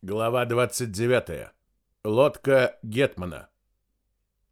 Глава 29. Лодка Гетмана.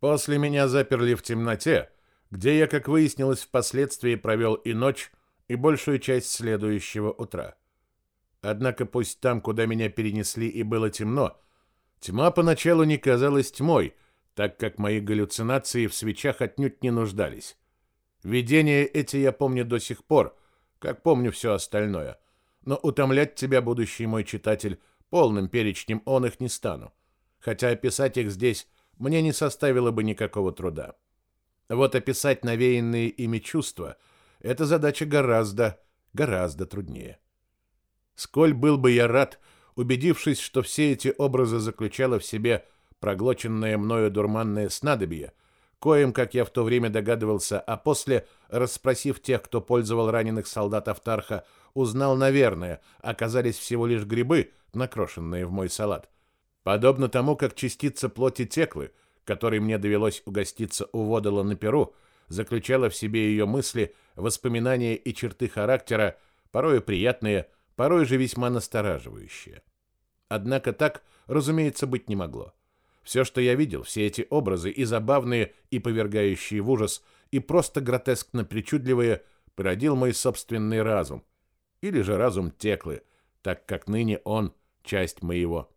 После меня заперли в темноте, где я, как выяснилось, впоследствии провел и ночь, и большую часть следующего утра. Однако пусть там, куда меня перенесли, и было темно, тьма поначалу не казалась тьмой, так как мои галлюцинации в свечах отнюдь не нуждались. Видения эти я помню до сих пор, как помню все остальное. Но утомлять тебя, будущий мой читатель, Полным перечнем он их не стану, хотя описать их здесь мне не составило бы никакого труда. Вот описать навеянные ими чувства — это задача гораздо, гораздо труднее. Сколь был бы я рад, убедившись, что все эти образы заключало в себе проглоченное мною дурманное снадобье, коим, как я в то время догадывался, а после, расспросив тех, кто пользовал раненых солдат Автарха, узнал, наверное, оказались всего лишь грибы — накрошенные в мой салат. Подобно тому, как частица плоти теклы, которой мне довелось угоститься у Водола на Перу, заключала в себе ее мысли, воспоминания и черты характера, порой приятные, порой же весьма настораживающие. Однако так, разумеется, быть не могло. Все, что я видел, все эти образы, и забавные, и повергающие в ужас, и просто гротескно причудливые, породил мой собственный разум. Или же разум Теклы, так как ныне он часть моего.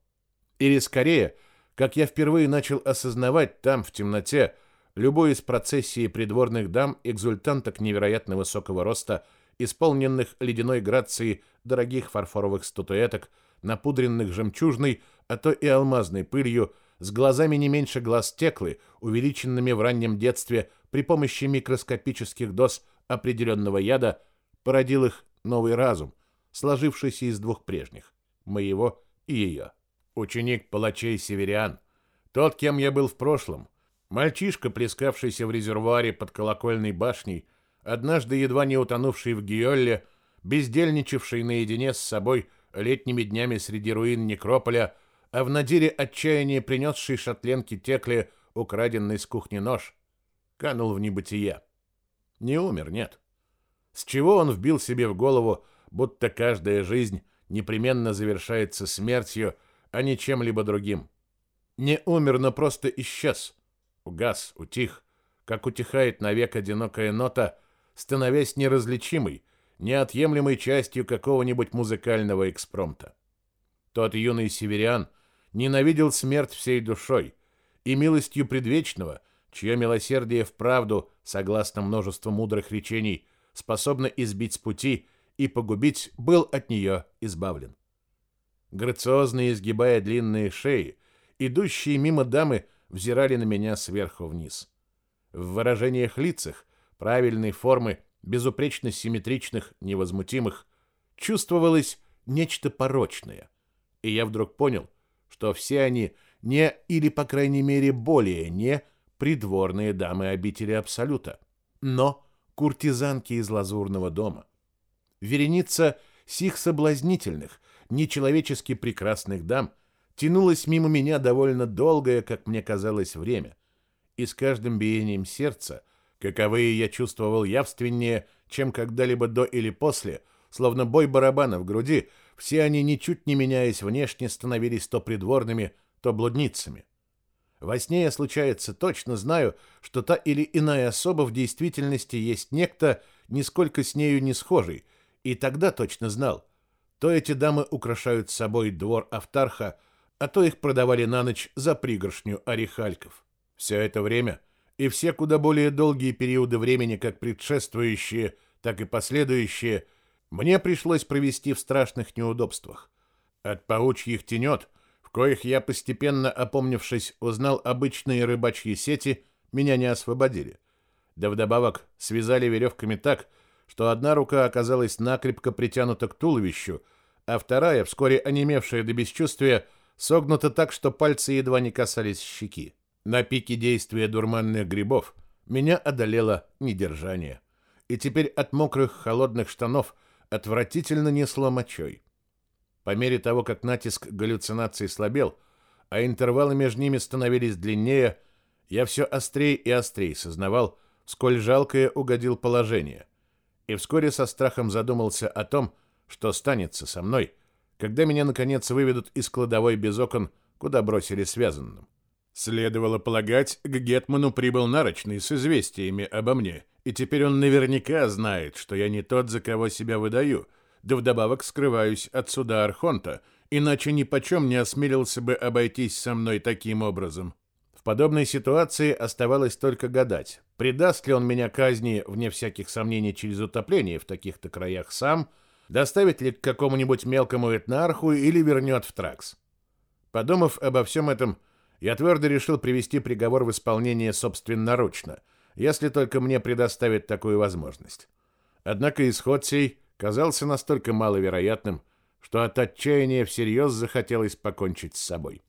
Или скорее, как я впервые начал осознавать там, в темноте, любой из процессии придворных дам, экзультанток невероятно высокого роста, исполненных ледяной грацией дорогих фарфоровых статуэток, напудренных жемчужной, а то и алмазной пылью, с глазами не меньше глаз теклы, увеличенными в раннем детстве при помощи микроскопических доз определенного яда, породил их новый разум, сложившийся из двух прежних моего и ее. Ученик палачей северян, тот, кем я был в прошлом, мальчишка, плескавшийся в резервуаре под колокольной башней, однажды едва не утонувший в Гиолле, бездельничавший наедине с собой летними днями среди руин некрополя, а в надире отчаяния принесший шатленке Текле украденный с кухни нож, канул в небытие. Не умер, нет. С чего он вбил себе в голову, будто каждая жизнь непременно завершается смертью, а не чем-либо другим. Не умер, но просто исчез. Угас, утих, как утихает навек одинокая нота, становясь неразличимой, неотъемлемой частью какого-нибудь музыкального экспромта. Тот юный северян ненавидел смерть всей душой, и милостью предвечного, чье милосердие вправду, согласно множеству мудрых речений, способно избить с пути и погубить, был от нее избавлен. Грациозно изгибая длинные шеи, идущие мимо дамы взирали на меня сверху вниз. В выражениях лицах, правильной формы, безупречно симметричных, невозмутимых, чувствовалось нечто порочное. И я вдруг понял, что все они не, или, по крайней мере, более не, придворные дамы обители Абсолюта, но куртизанки из лазурного дома. Вереница сих соблазнительных, нечеловечески прекрасных дам тянулась мимо меня довольно долгое, как мне казалось, время. И с каждым биением сердца, каковые я чувствовал явственнее, чем когда-либо до или после, словно бой барабана в груди, все они, ничуть не меняясь внешне, становились то придворными, то блудницами. Во сне я, случается, точно знаю, что та или иная особа в действительности есть некто, нисколько с нею не схожий, и тогда точно знал, то эти дамы украшают собой двор Автарха, а то их продавали на ночь за пригоршню орехальков. Все это время и все куда более долгие периоды времени, как предшествующие, так и последующие, мне пришлось провести в страшных неудобствах. От паучьих тенет, в коих я, постепенно опомнившись, узнал обычные рыбачьи сети, меня не освободили. Да вдобавок связали веревками так, что одна рука оказалась накрепко притянута к туловищу, а вторая, вскоре онемевшая до бесчувствия, согнута так, что пальцы едва не касались щеки. На пике действия дурманных грибов меня одолело недержание. И теперь от мокрых холодных штанов отвратительно несло мочой. По мере того, как натиск галлюцинаций слабел, а интервалы между ними становились длиннее, я все острее и острее сознавал, сколь жалкое угодил положение — и вскоре со страхом задумался о том, что станется со мной, когда меня, наконец, выведут из кладовой без окон, куда бросили связанным. Следовало полагать, к Гетману прибыл нарочный с известиями обо мне, и теперь он наверняка знает, что я не тот, за кого себя выдаю, да вдобавок скрываюсь от суда Архонта, иначе ни почем не осмелился бы обойтись со мной таким образом. В подобной ситуации оставалось только гадать, предаст ли он меня казни, вне всяких сомнений, через утопление в таких-то краях сам, доставит ли к какому-нибудь мелкому этнарху или вернет в Тракс. Подумав обо всем этом, я твердо решил привести приговор в исполнение собственноручно, если только мне предоставят такую возможность. Однако исход сей казался настолько маловероятным, что от отчаяния всерьез захотелось покончить с собой.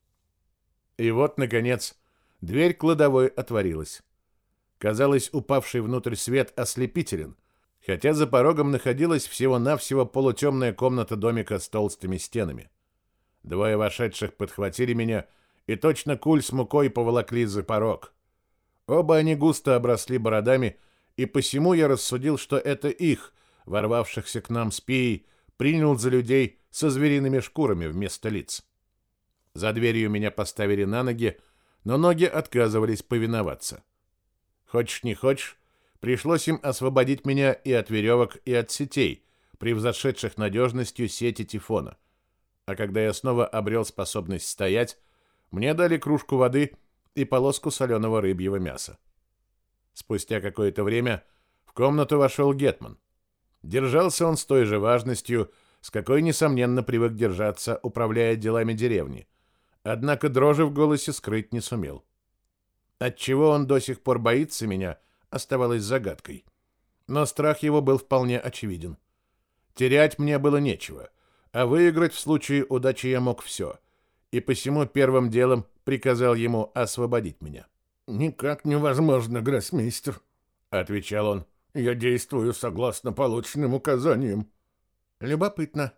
И вот, наконец, дверь кладовой отворилась. Казалось, упавший внутрь свет ослепителен, хотя за порогом находилась всего-навсего полутемная комната домика с толстыми стенами. Двое вошедших подхватили меня и точно куль с мукой поволокли за порог. Оба они густо обросли бородами, и посему я рассудил, что это их, ворвавшихся к нам с пией, принял за людей со звериными шкурами вместо лиц. За дверью меня поставили на ноги, но ноги отказывались повиноваться. Хочешь не хочешь, пришлось им освободить меня и от веревок, и от сетей, превзошедших надежностью сети Тифона. А когда я снова обрел способность стоять, мне дали кружку воды и полоску соленого рыбьего мяса. Спустя какое-то время в комнату вошел Гетман. Держался он с той же важностью, с какой, несомненно, привык держаться, управляя делами деревни. Однако дрожи в голосе скрыть не сумел. Отчего он до сих пор боится меня, оставалось загадкой. Но страх его был вполне очевиден. Терять мне было нечего, а выиграть в случае удачи я мог все — и посему первым делом приказал ему освободить меня. «Никак невозможно, гроссмейстер», — отвечал он. «Я действую согласно полученным указаниям». «Любопытно.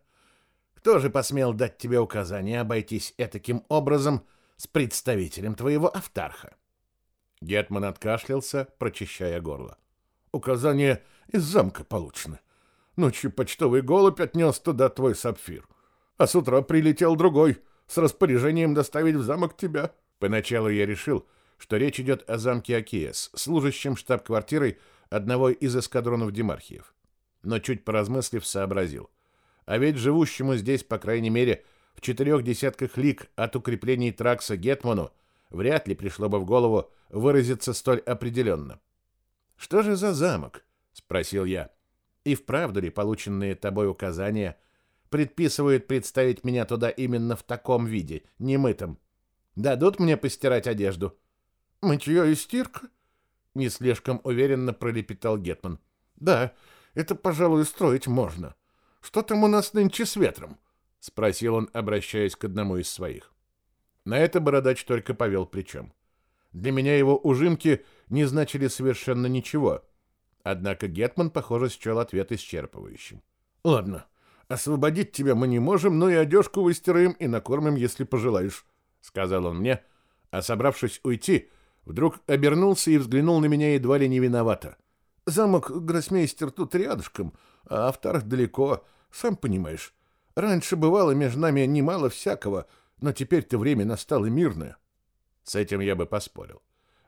Кто же посмел дать тебе указание обойтись этаким образом с представителем твоего автарха?» Гетман откашлялся, прочищая горло. «Указание из замка получено. Ночью почтовый голубь отнес туда твой сапфир, а с утра прилетел другой — с распоряжением доставить в замок тебя. Поначалу я решил, что речь идет о замке Акиес, служащем штаб-квартирой одного из эскадронов Демархиев. Но чуть поразмыслив, сообразил. А ведь живущему здесь, по крайней мере, в четырех десятках лиг от укреплений Тракса Гетману вряд ли пришло бы в голову выразиться столь определенно. «Что же за замок?» — спросил я. «И вправду ли полученные тобой указания — предписывают представить меня туда именно в таком виде, немытым. Дадут мне постирать одежду? Мытье и стирка? Не слишком уверенно пролепетал Гетман. Да, это, пожалуй, строить можно. Что там у нас нынче с ветром? Спросил он, обращаясь к одному из своих. На это бородач только повел плечом. Для меня его ужимки не значили совершенно ничего. Однако Гетман, похоже, счел ответ исчерпывающим. «Ладно, Освободить тебя мы не можем, но и одежку выстираем и накормим, если пожелаешь», — сказал он мне, а, собравшись уйти, вдруг обернулся и взглянул на меня едва ли не виновато. «Замок Гроссмейстер тут рядышком, а автор далеко, сам понимаешь. Раньше бывало между нами немало всякого, но теперь-то время настало мирное». С этим я бы поспорил.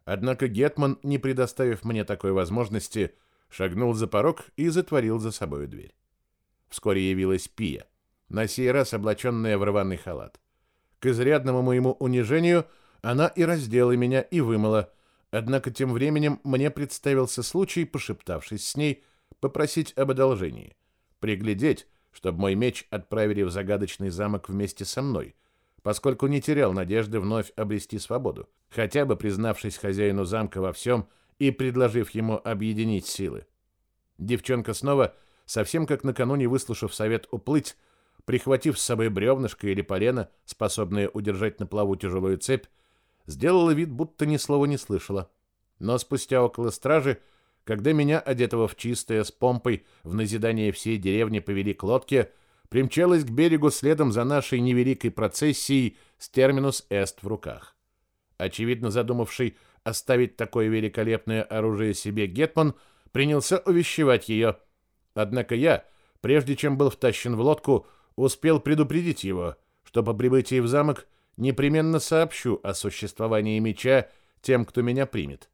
Однако Гетман, не предоставив мне такой возможности, шагнул за порог и затворил за собой дверь. Вскоре явилась Пия, на сей раз облаченная в рваный халат. К изрядному моему унижению она и раздела меня, и вымыла, однако тем временем мне представился случай, пошептавшись с ней, попросить об одолжении, приглядеть, чтобы мой меч отправили в загадочный замок вместе со мной, поскольку не терял надежды вновь обрести свободу, хотя бы признавшись хозяину замка во всем и предложив ему объединить силы. Девчонка снова совсем как накануне выслушав совет уплыть, прихватив с собой бревнышко или полено, способное удержать на плаву тяжелую цепь, сделала вид, будто ни слова не слышала. Но спустя около стражи, когда меня, одетого в чистое, с помпой, в назидание всей деревни повели к лодке, примчалась к берегу следом за нашей невеликой процессией с терминус «эст» в руках. Очевидно задумавший оставить такое великолепное оружие себе Гетман, принялся увещевать ее — Однако я, прежде чем был втащен в лодку, успел предупредить его, что по прибытии в замок непременно сообщу о существовании меча тем, кто меня примет.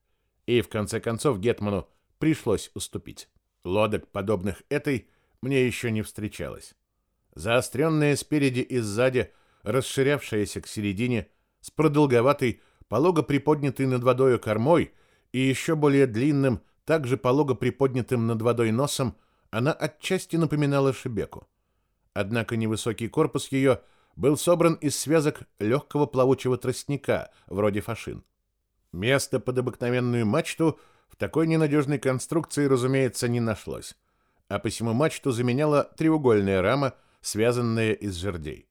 И в конце концов Гетману пришлось уступить. Лодок, подобных этой, мне еще не встречалось. Заостренная спереди и сзади, расширявшаяся к середине, с продолговатой, полого приподнятой над водой кормой и еще более длинным, также полого приподнятым над водой носом, она отчасти напоминала шебеку. Однако невысокий корпус ее был собран из связок легкого плавучего тростника, вроде фашин. Место под обыкновенную мачту в такой ненадежной конструкции, разумеется, не нашлось, а посему мачту заменяла треугольная рама, связанная из жердей.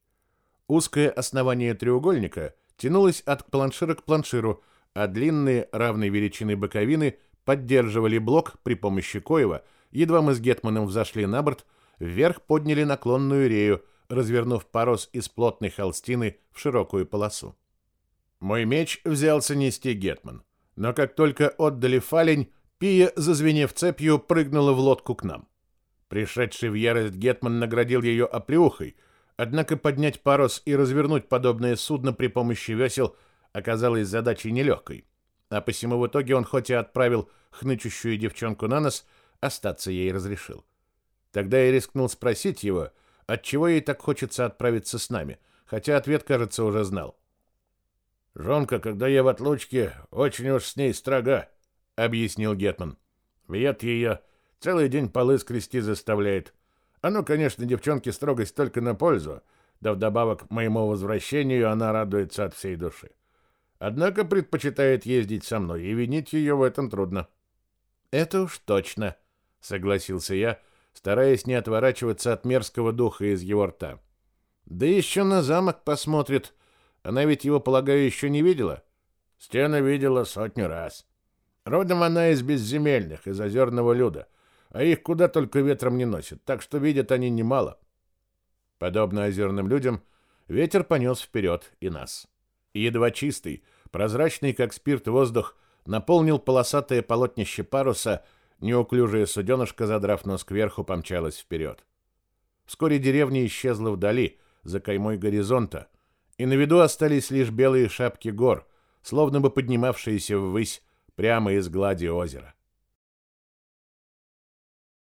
Узкое основание треугольника тянулось от планшира к планширу, а длинные равной величины боковины поддерживали блок, при помощи коева, едва мы с Гетманом взошли на борт, вверх подняли наклонную рею, развернув парус из плотной холстины в широкую полосу. Мой меч взялся нести Гетман, но как только отдали фалень, Пия, зазвенев цепью, прыгнула в лодку к нам. Пришедший в ярость Гетман наградил ее оплеухой, однако поднять парус и развернуть подобное судно при помощи весел оказалось задачей нелегкой, а посему в итоге он хоть и отправил хнычущую девчонку на нос, остаться ей разрешил. Тогда я рискнул спросить его, отчего ей так хочется отправиться с нами, хотя ответ, кажется, уже знал. «Жонка, когда я в отлучке, очень уж с ней строга», — объяснил Гетман. «Бьет ее, целый день полы скрести заставляет. Оно, конечно, девчонке строгость только на пользу, да вдобавок моему возвращению она радуется от всей души. Однако предпочитает ездить со мной, и винить ее в этом трудно». «Это уж точно», — согласился я, стараясь не отворачиваться от мерзкого духа из его рта. «Да еще на замок посмотрит. Она ведь его, полагаю, еще не видела?» «Стены видела сотню раз. Родом она из безземельных, из озерного люда, а их куда только ветром не носит, так что видят они немало». Подобно озерным людям, ветер понес вперед и нас. едва чистый, прозрачный, как спирт, воздух наполнил полосатое полотнище паруса — Неуклюжая суденышко, задрав нос кверху, помчалась вперед. Вскоре деревня исчезла вдали, за каймой горизонта, и на виду остались лишь белые шапки гор, словно бы поднимавшиеся ввысь прямо из глади озера.